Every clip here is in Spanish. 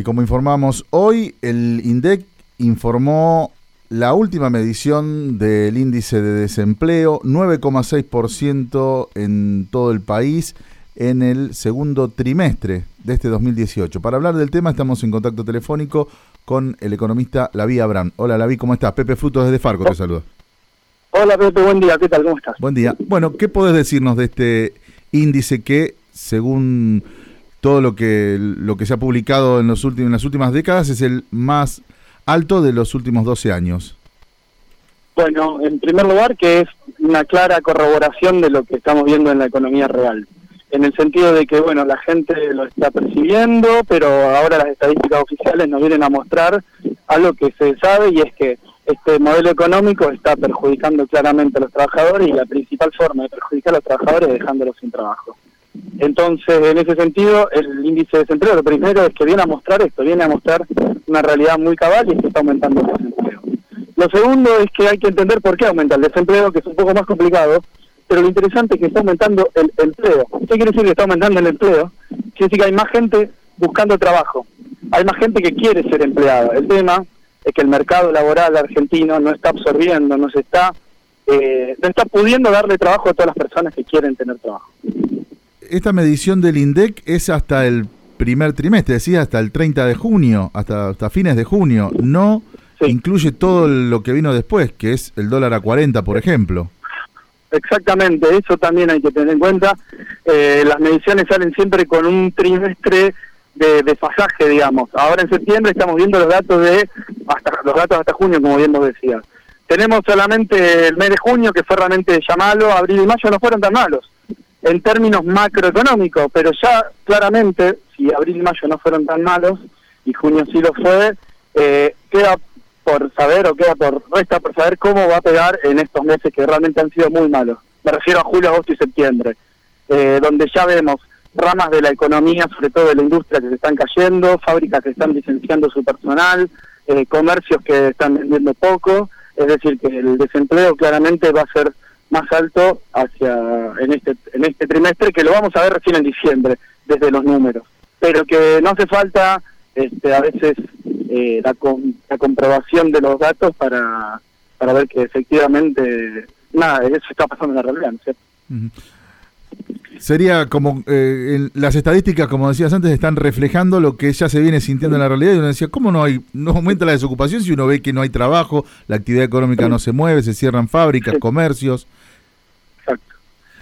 Y como informamos hoy, el INDEC informó la última medición del índice de desempleo, 9,6% en todo el país en el segundo trimestre de este 2018. Para hablar del tema estamos en contacto telefónico con el economista Laví Abraham. Hola Laví, ¿cómo estás? Pepe Frutos desde Farco te saluda. Hola Pepe, buen día, ¿qué tal? ¿Cómo estás? Buen día. Bueno, ¿qué podés decirnos de este índice que, según todo lo que, lo que se ha publicado en, los últimos, en las últimas décadas, es el más alto de los últimos 12 años? Bueno, en primer lugar que es una clara corroboración de lo que estamos viendo en la economía real, en el sentido de que, bueno, la gente lo está percibiendo, pero ahora las estadísticas oficiales nos vienen a mostrar algo que se sabe y es que este modelo económico está perjudicando claramente a los trabajadores y la principal forma de perjudicar a los trabajadores es dejándolos sin trabajo. Entonces, en ese sentido, el índice de desempleo, lo primero es que viene a mostrar esto, viene a mostrar una realidad muy cabal y es que está aumentando el desempleo. Lo segundo es que hay que entender por qué aumenta el desempleo, que es un poco más complicado, pero lo interesante es que está aumentando el empleo. ¿Qué quiere decir que está aumentando el empleo? Quiere decir que hay más gente buscando trabajo, hay más gente que quiere ser empleada. El tema es que el mercado laboral argentino no está absorbiendo, no se está, eh, no está pudiendo darle trabajo a todas las personas que quieren tener trabajo esta medición del INDEC es hasta el primer trimestre, decía hasta el 30 de junio, hasta, hasta fines de junio, no incluye todo lo que vino después, que es el dólar a 40, por ejemplo. Exactamente, eso también hay que tener en cuenta. Eh, las mediciones salen siempre con un trimestre de desfasaje, digamos. Ahora en septiembre estamos viendo los datos de hasta los datos hasta junio, como bien vos decías. Tenemos solamente el mes de junio que fue realmente ya malo, abril y mayo no fueron tan malos en términos macroeconómicos, pero ya claramente, si abril y mayo no fueron tan malos, y junio sí lo fue, eh, queda por saber o queda por resta por saber cómo va a pegar en estos meses que realmente han sido muy malos. Me refiero a julio, agosto y septiembre, eh, donde ya vemos ramas de la economía, sobre todo de la industria, que se están cayendo, fábricas que están licenciando su personal, eh, comercios que están vendiendo poco, es decir, que el desempleo claramente va a ser más alto hacia en este en este trimestre que lo vamos a ver recién en diciembre desde los números pero que no hace falta este, a veces eh, la, la comprobación de los datos para para ver que efectivamente nada eso está pasando en la realidad ¿no Sería como eh, las estadísticas, como decías antes, están reflejando lo que ya se viene sintiendo en la realidad. Y uno decía, ¿cómo no hay no aumenta la desocupación si uno ve que no hay trabajo, la actividad económica no se mueve, se cierran fábricas, comercios?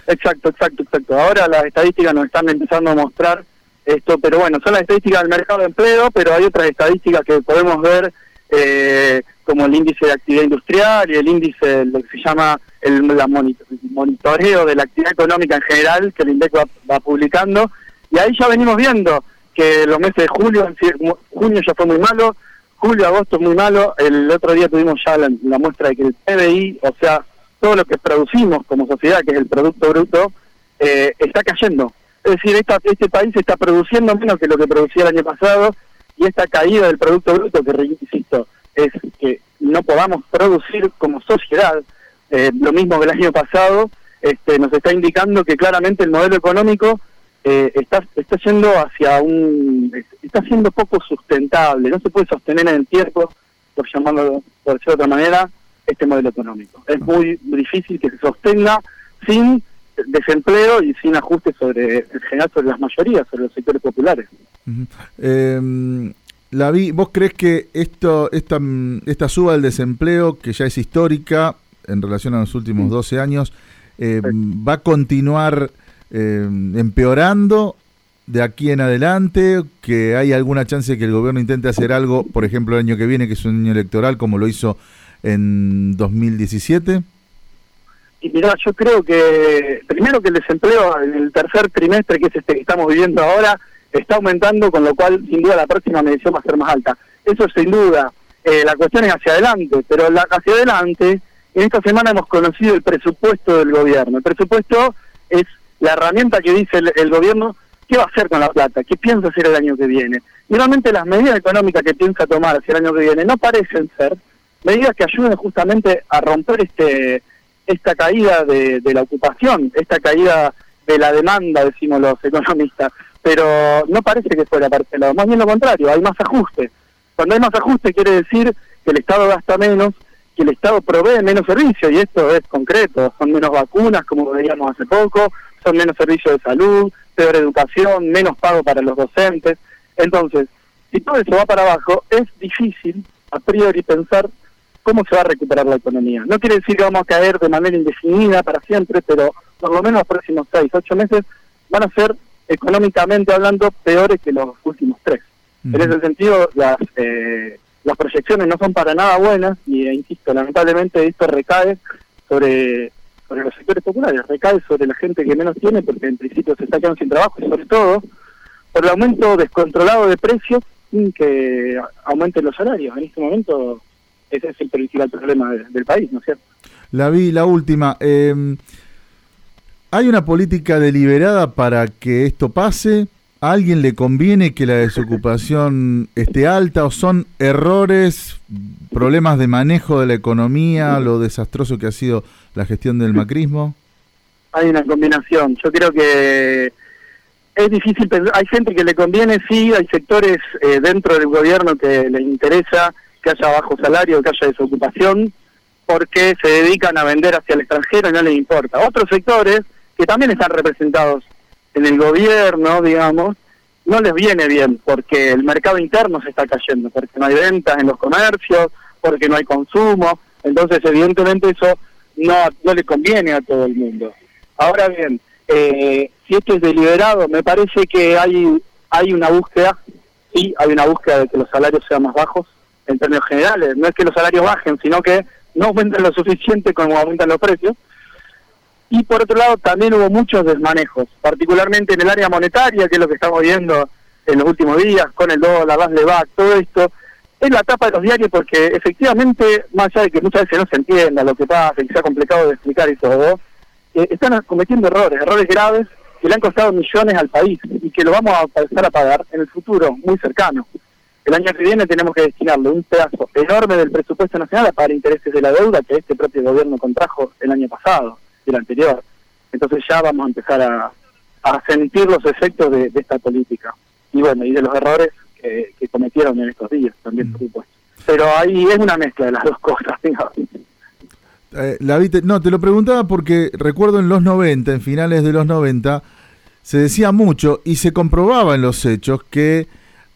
Exacto, exacto, exacto. Ahora las estadísticas nos están empezando a mostrar esto, pero bueno, son las estadísticas del mercado de empleo, pero hay otras estadísticas que podemos ver, eh, como el índice de actividad industrial y el índice, lo que se llama el monitoreo de la actividad económica en general, que el INDEC va, publicando, y ahí ya venimos viendo que los meses de julio, junio ya fue muy malo, julio, agosto muy malo, el otro día tuvimos ya la, la muestra de que el PBI, o sea, todo lo que producimos como sociedad, que es el Producto Bruto, eh, está cayendo. Es decir, este país está produciendo menos que lo que producía el año pasado y esta caída del Producto Bruto, que insisto, es que no podamos producir como sociedad eh, lo mismo que el año pasado, este, nos está indicando que claramente el modelo económico eh, está, está yendo hacia un... está siendo poco sustentable, no se puede sostener en el tiempo, por llamarlo por decirlo de otra manera, este modelo económico. Es muy difícil que se sostenga sin desempleo y sin ajustes sobre, en general sobre las mayorías, sobre los sectores populares. Em, la vi, ¿Vos crees que esto, esta, esta suba del desempleo, que ya es histórica en relación a los últimos 12 años, em, va a continuar em, empeorando de aquí en adelante? ¿Que hay alguna chance de que el gobierno intente hacer algo, por ejemplo, el año que viene, que es un año electoral, como lo hizo en 2017? Y mira, yo creo que primero que el desempleo en el tercer trimestre, que es este que estamos viviendo ahora, está aumentando, con lo cual sin duda la próxima medición va a ser más alta. Eso sin duda. Eh, la cuestión es hacia adelante, pero la, hacia adelante, en esta semana hemos conocido el presupuesto del gobierno. El presupuesto es la herramienta que dice el, gobierno qué va a hacer con la plata, qué piensa hacer el año que viene. Y las medidas económicas que piensa tomar hacia el año que viene no parecen ser medidas que ayuden justamente a romper este esta caída de, la ocupación, esta caída de la demanda, decimos los economistas. pero no parece que fuera parcelado, más bien lo contrario, hay más ajuste. Cuando hay más ajuste quiere decir que el Estado gasta menos, que el Estado provee menos servicios, y esto es concreto, son menos vacunas, como veíamos hace poco, son menos servicios de salud, peor educación, menos pago para los docentes. Entonces, si todo eso va para abajo, es difícil a priori pensar cómo se va a recuperar la economía. No quiere decir que vamos a caer de manera indefinida para siempre, pero por lo menos los próximos seis, ocho meses van a ser económicamente hablando peores que los últimos tres. En ese sentido, las eh, las proyecciones no son para nada buenas y, e insisto, lamentablemente esto recae sobre, sobre los sectores populares, recae sobre la gente que menos tiene porque en principio se está quedando sin trabajo y sobre todo por el aumento descontrolado de precios sin que aumenten los salarios. En este momento ese es el principal problema del país, ¿no es cierto? La vi, la última. Eh, ¿Hay una política deliberada para que esto pase? ¿A alguien le conviene que la desocupación esté alta o son errores, problemas de manejo de la economía, lo desastroso que ha sido la gestión del macrismo? Hay una combinación. Yo creo que es difícil, hay gente que le conviene, sí, hay sectores eh, dentro del gobierno que les interesa que haya bajo salario, que haya desocupación, porque se dedican a vender hacia el extranjero y no les importa. Otros sectores que también están representados en el gobierno, digamos, no les viene bien porque el mercado interno se está cayendo, porque no hay ventas en los comercios, porque no hay consumo, entonces evidentemente eso no, no le conviene a todo el mundo. Ahora bien, eh, si esto es deliberado, me parece que hay, hay una búsqueda, sí, hay una búsqueda de que los salarios sean más bajos en términos generales, no es que los salarios bajen, sino que no aumenten lo suficiente como aumentan los precios, y por otro lado también hubo muchos desmanejos, particularmente en el área monetaria, que es lo que estamos viendo en los últimos días, con el dólar, las LEVAC, todo esto, es la tapa de los diarios porque efectivamente, más allá de que muchas veces no se entienda lo que pasa, que sea complicado de explicar y todo, eh, están cometiendo errores, errores graves que le han costado millones al país y que lo vamos a empezar a pagar en el futuro muy cercano. El año que viene tenemos que destinarle un pedazo enorme del presupuesto nacional a pagar intereses de la deuda que este propio gobierno contrajo el año pasado anterior. Entonces ya vamos a empezar a, sentir los efectos de, esta política. Y bueno, y de los errores que, cometieron en estos días también, por supuesto. Pero ahí es una mezcla de las dos cosas. Eh, la no, te lo preguntaba porque recuerdo en los 90, en finales de los 90, se decía mucho y se comprobaba en los hechos que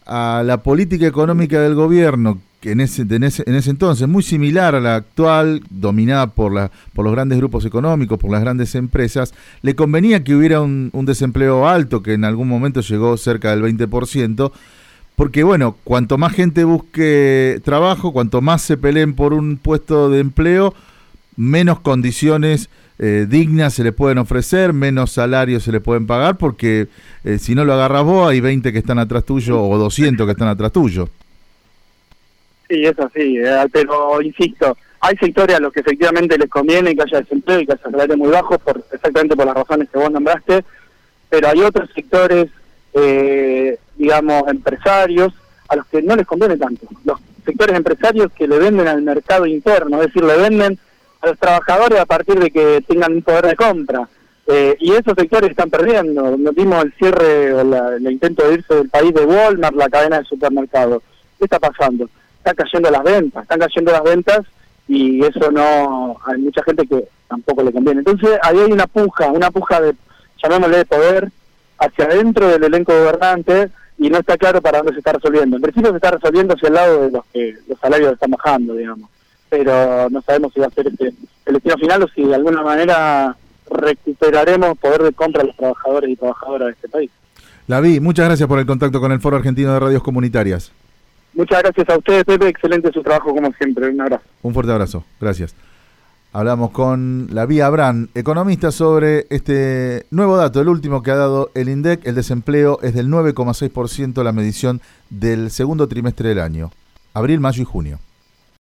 a la política económica del gobierno en ese, en ese, en ese entonces, muy similar a la actual, dominada por, la, por los grandes grupos económicos, por las grandes empresas, le convenía que hubiera un, desempleo alto, que en algún momento llegó cerca del 20%, porque bueno, cuanto más gente busque trabajo, cuanto más se peleen por un puesto de empleo, menos condiciones eh, dignas se le pueden ofrecer, menos salarios se le pueden pagar, porque eh, si no lo agarras vos, hay 20 que están atrás tuyo o 200 que están atrás tuyo. Sí, es así, eh, pero insisto, hay sectores a los que efectivamente les conviene que haya desempleo y que haya salarios muy bajos, por, exactamente por las razones que vos nombraste, pero hay otros sectores, eh, digamos, empresarios, a los que no les conviene tanto. Los sectores empresarios que le venden al mercado interno, es decir, le venden a los trabajadores a partir de que tengan un poder de compra. Eh, y esos sectores están perdiendo. Nos vimos el cierre o el intento de irse del país de Walmart, la cadena de supermercados. ¿Qué está pasando? están cayendo las ventas, están cayendo las ventas y eso no, hay mucha gente que tampoco le conviene. Entonces ahí hay una puja, una puja de, llamémosle de poder, hacia adentro del elenco gobernante y no está claro para dónde se está resolviendo. En principio se está resolviendo hacia el lado de los que los salarios están bajando, digamos, pero no sabemos si va a ser este, el destino final o si de alguna manera recuperaremos poder de compra a los trabajadores y trabajadoras de este país. La vi, muchas gracias por el contacto con el Foro Argentino de Radios Comunitarias. Muchas gracias a ustedes, Pepe. Excelente su trabajo, como siempre. Un abrazo. Un fuerte abrazo. Gracias. Hablamos con la Vía Abraham, economista, sobre este nuevo dato, el último que ha dado el INDEC. El desempleo es del 9,6% la medición del segundo trimestre del año, abril, mayo y junio.